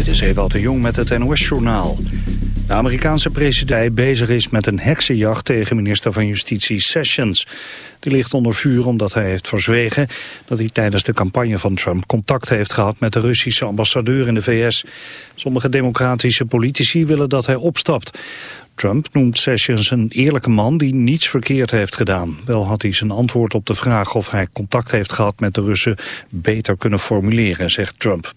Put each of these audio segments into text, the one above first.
Dit is Ewout de Jong met het NOS-journaal. De Amerikaanse president bezig is met een heksenjacht tegen minister van Justitie Sessions. Die ligt onder vuur omdat hij heeft verzwegen dat hij tijdens de campagne van Trump contact heeft gehad met de Russische ambassadeur in de VS. Sommige democratische politici willen dat hij opstapt. Trump noemt Sessions een eerlijke man die niets verkeerd heeft gedaan. Wel had hij zijn antwoord op de vraag of hij contact heeft gehad met de Russen beter kunnen formuleren, zegt Trump.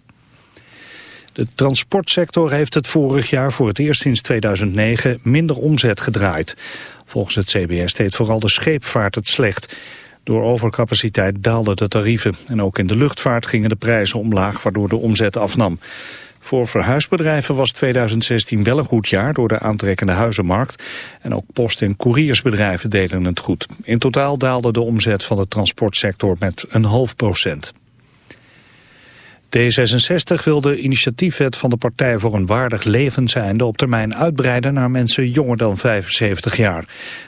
De transportsector heeft het vorig jaar voor het eerst sinds 2009 minder omzet gedraaid. Volgens het CBS deed vooral de scheepvaart het slecht. Door overcapaciteit daalden de tarieven en ook in de luchtvaart gingen de prijzen omlaag waardoor de omzet afnam. Voor verhuisbedrijven was 2016 wel een goed jaar door de aantrekkende huizenmarkt. En ook post- en couriersbedrijven deden het goed. In totaal daalde de omzet van de transportsector met een half procent. D66 wil de initiatiefwet van de Partij voor een waardig levenseinde op termijn uitbreiden naar mensen jonger dan 75 jaar.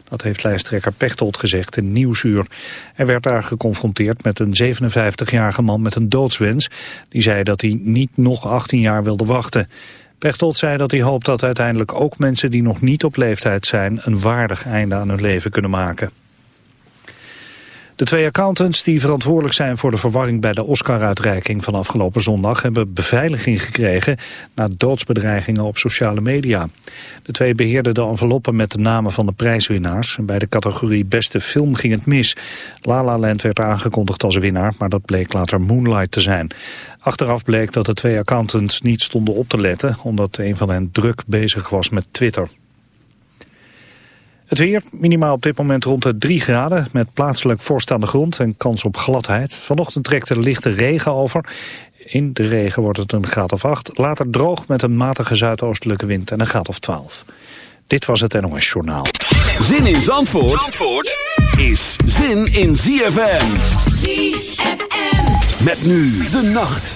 Dat heeft lijsttrekker Pechtold gezegd in Nieuwsuur. Hij werd daar geconfronteerd met een 57-jarige man met een doodswens. Die zei dat hij niet nog 18 jaar wilde wachten. Pechtold zei dat hij hoopt dat uiteindelijk ook mensen die nog niet op leeftijd zijn een waardig einde aan hun leven kunnen maken. De twee accountants die verantwoordelijk zijn voor de verwarring bij de Oscar-uitreiking van afgelopen zondag hebben beveiliging gekregen na doodsbedreigingen op sociale media. De twee beheerden de enveloppen met de namen van de prijswinnaars. Bij de categorie beste film ging het mis. La La Land werd aangekondigd als winnaar, maar dat bleek later Moonlight te zijn. Achteraf bleek dat de twee accountants niet stonden op te letten, omdat een van hen druk bezig was met Twitter. Het weer, minimaal op dit moment rond de 3 graden... met plaatselijk vorst aan de grond en kans op gladheid. Vanochtend trekt er lichte regen over. In de regen wordt het een graad of 8. Later droog met een matige zuidoostelijke wind en een graad of 12. Dit was het NOS Journaal. Zin in Zandvoort, Zandvoort is zin in ZFM. ZFM. Met nu de nacht.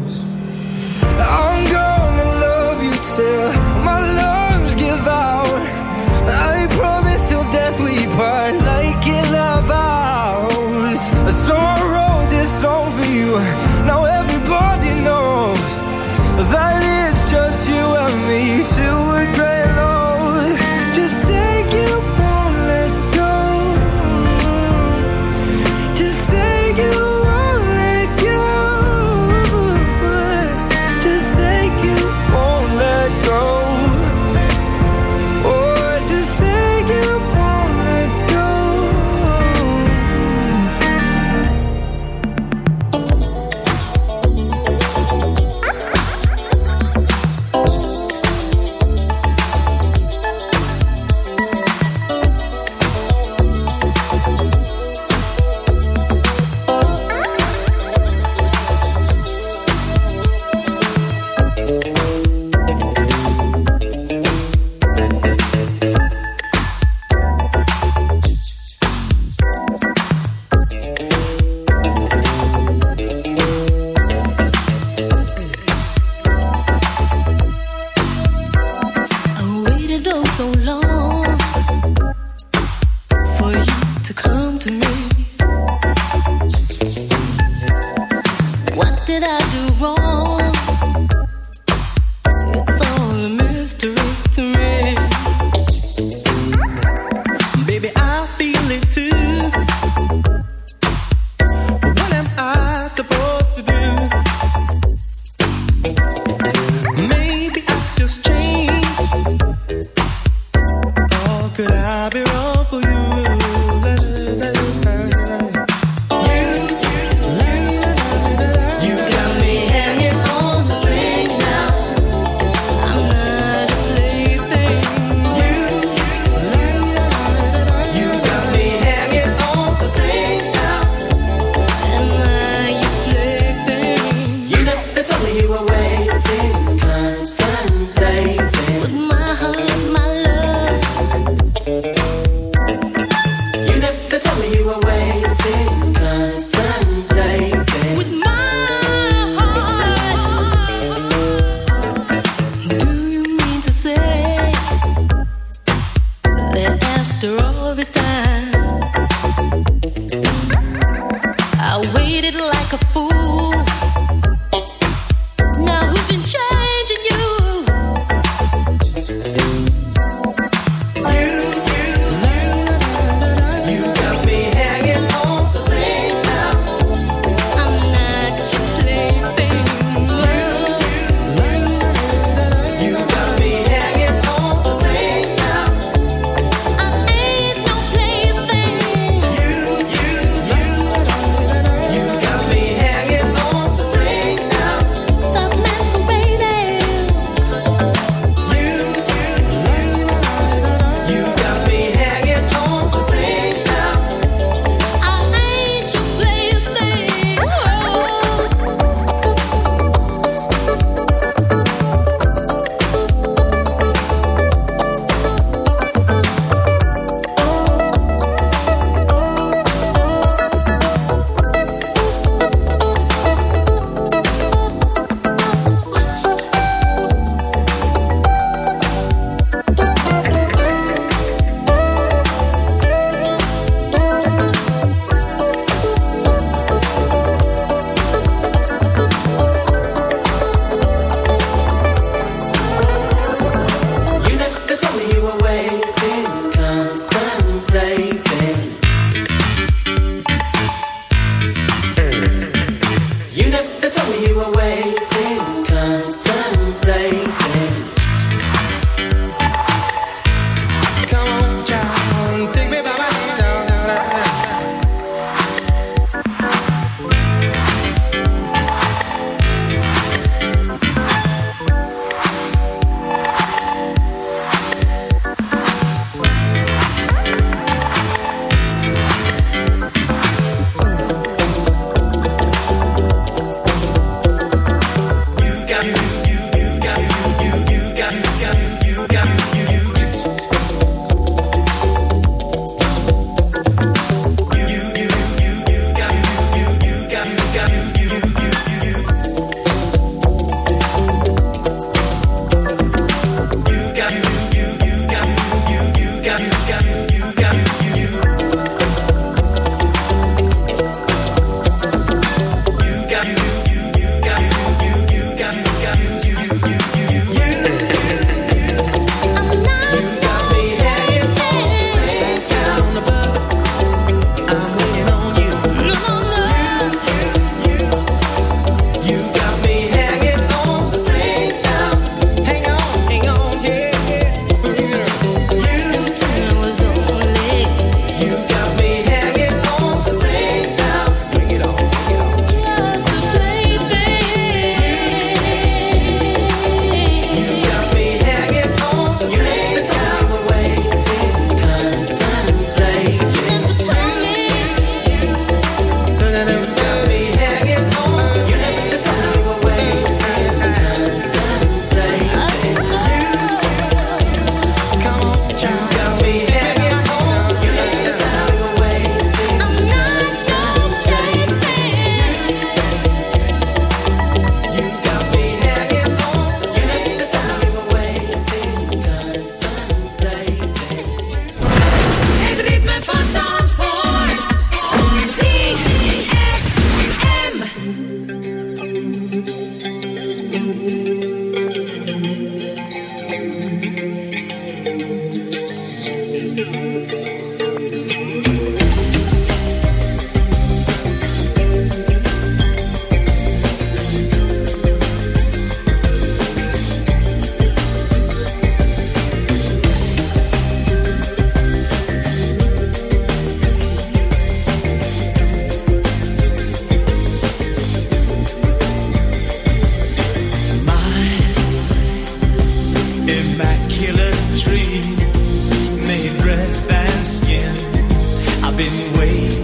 wait.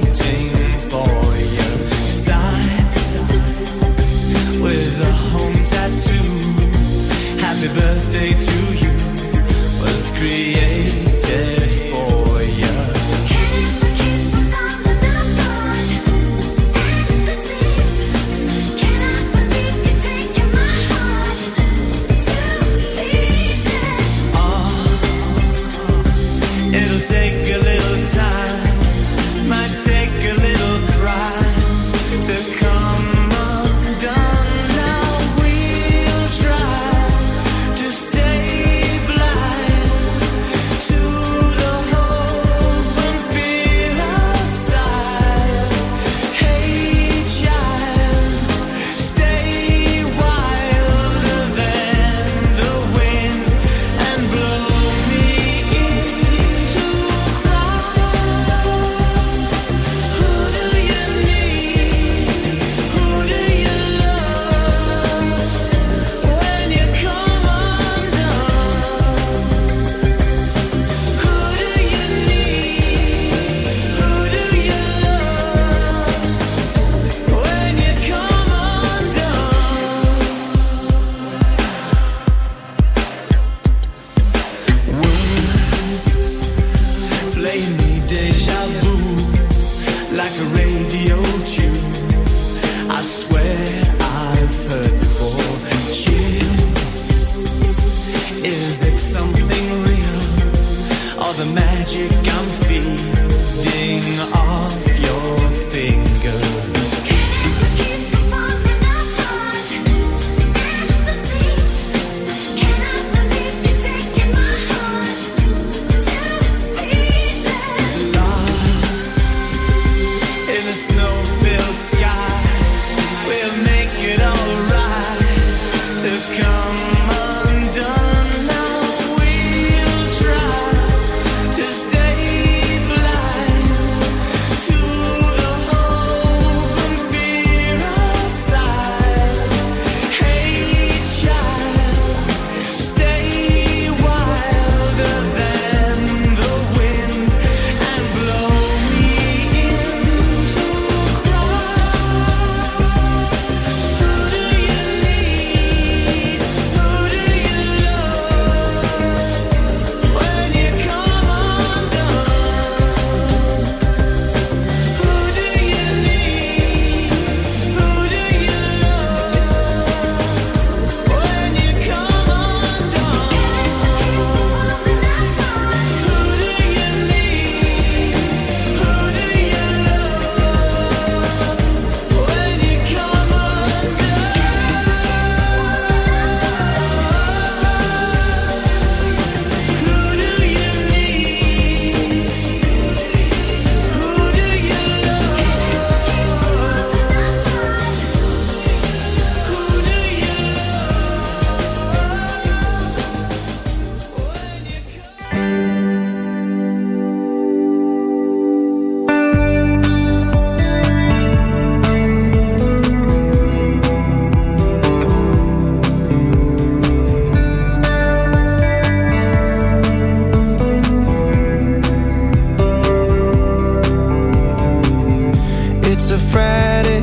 Friday,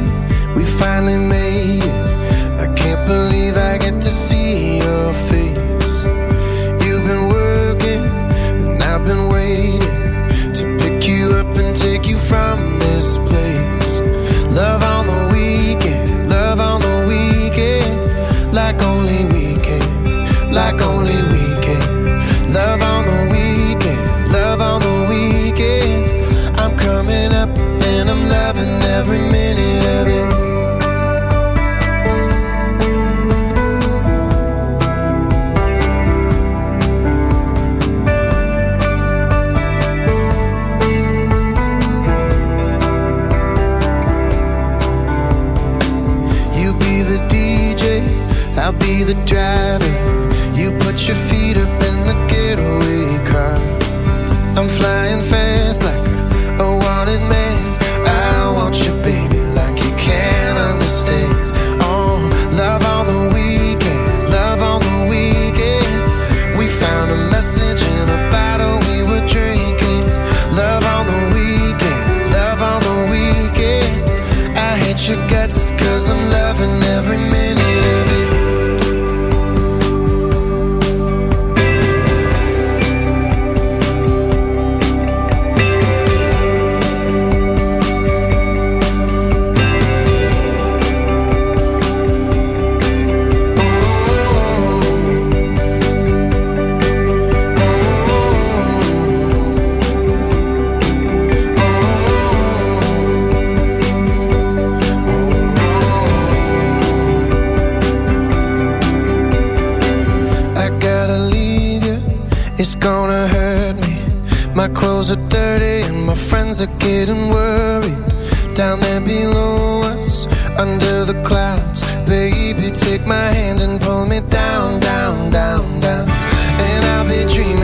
we finally made it. I can't believe you feel It's gonna hurt me. My clothes are dirty and my friends are getting worried. Down there below us, under the clouds Baby, take my hand and pull me down, down, down, down. And I'll be dreaming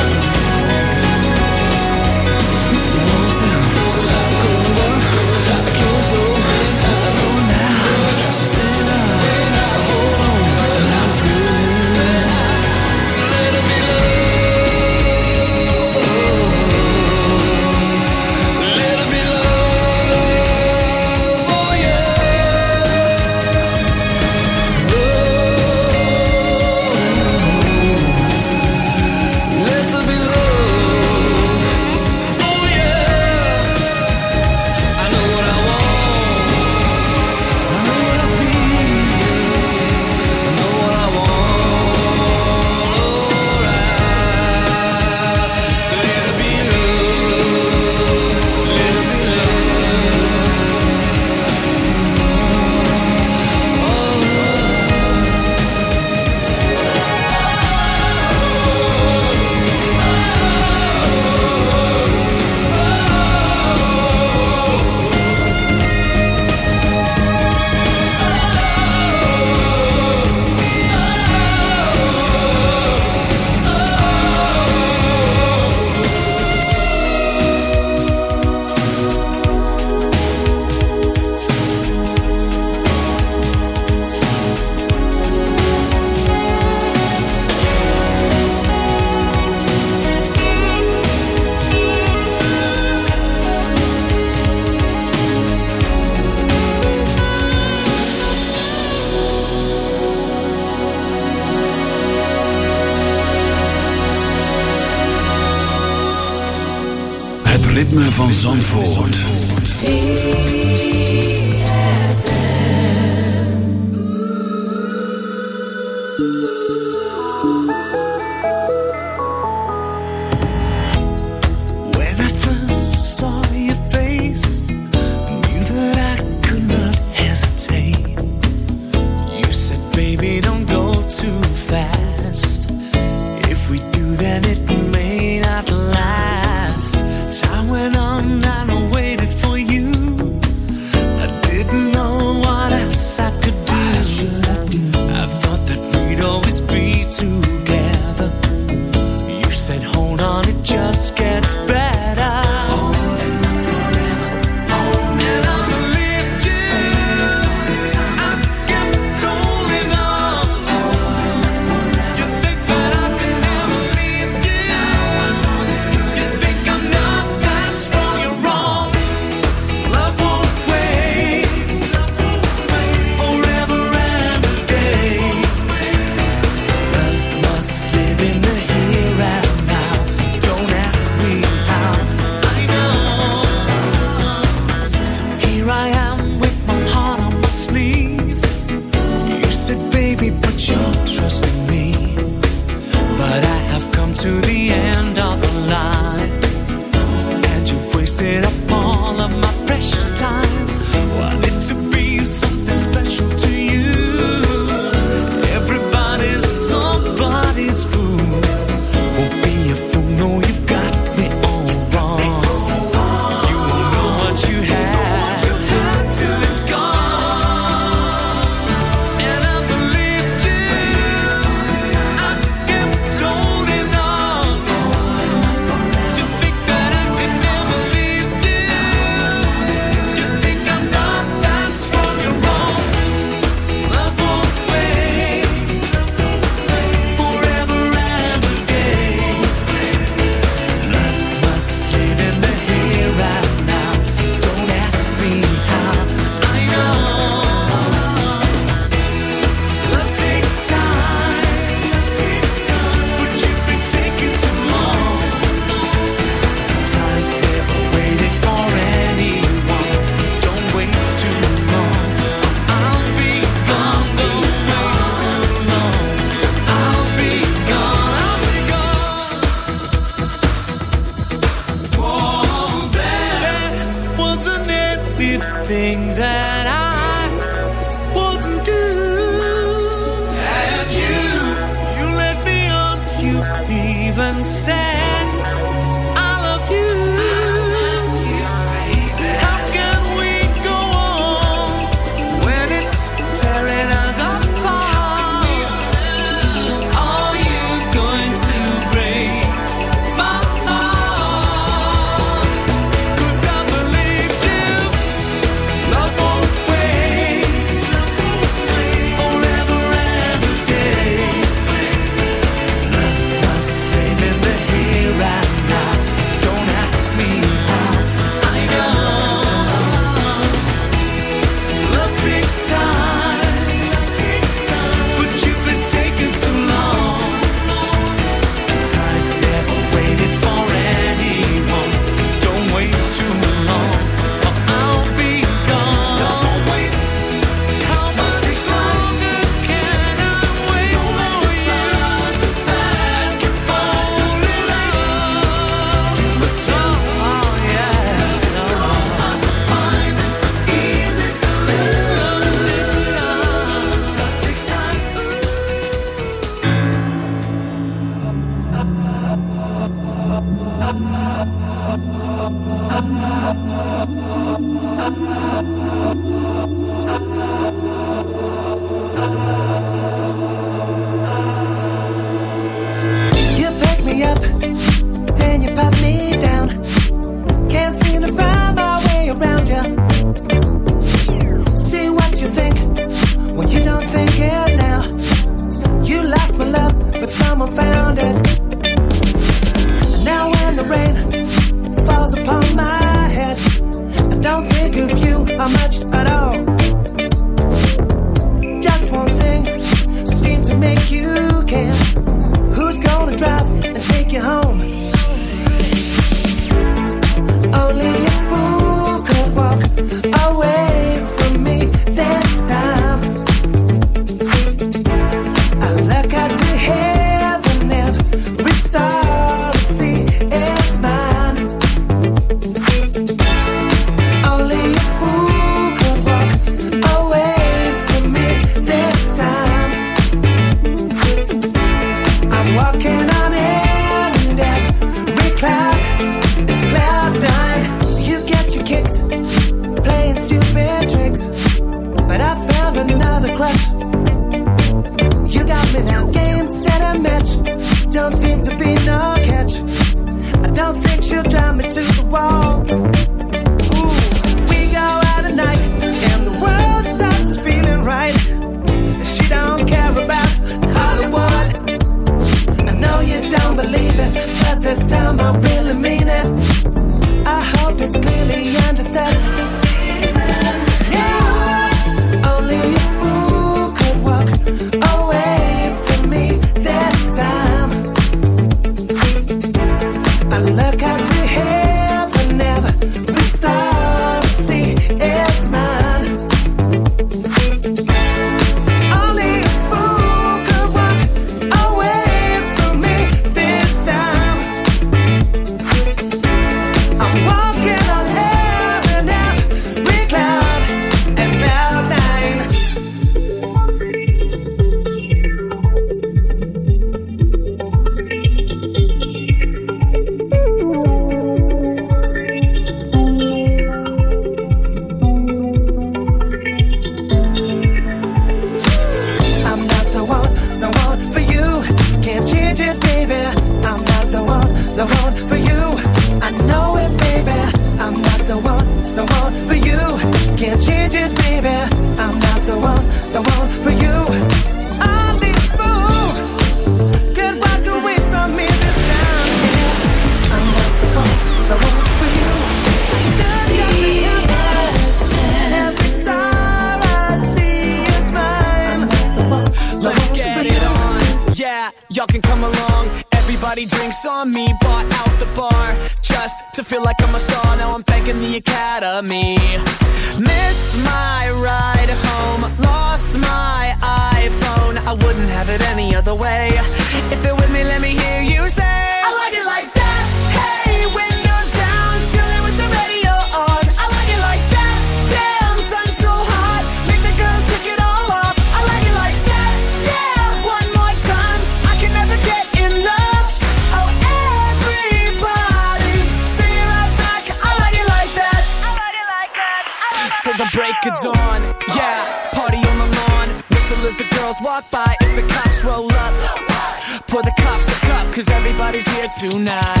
tonight.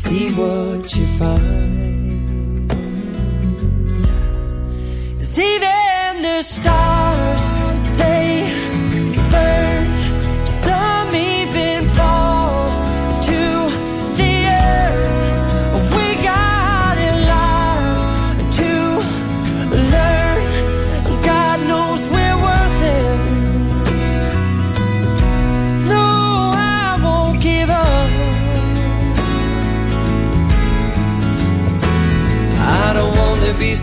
see what you find. Even the stars, they burn.